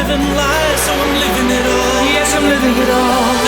living lies, so I'm living it all. Yes, I'm living it all.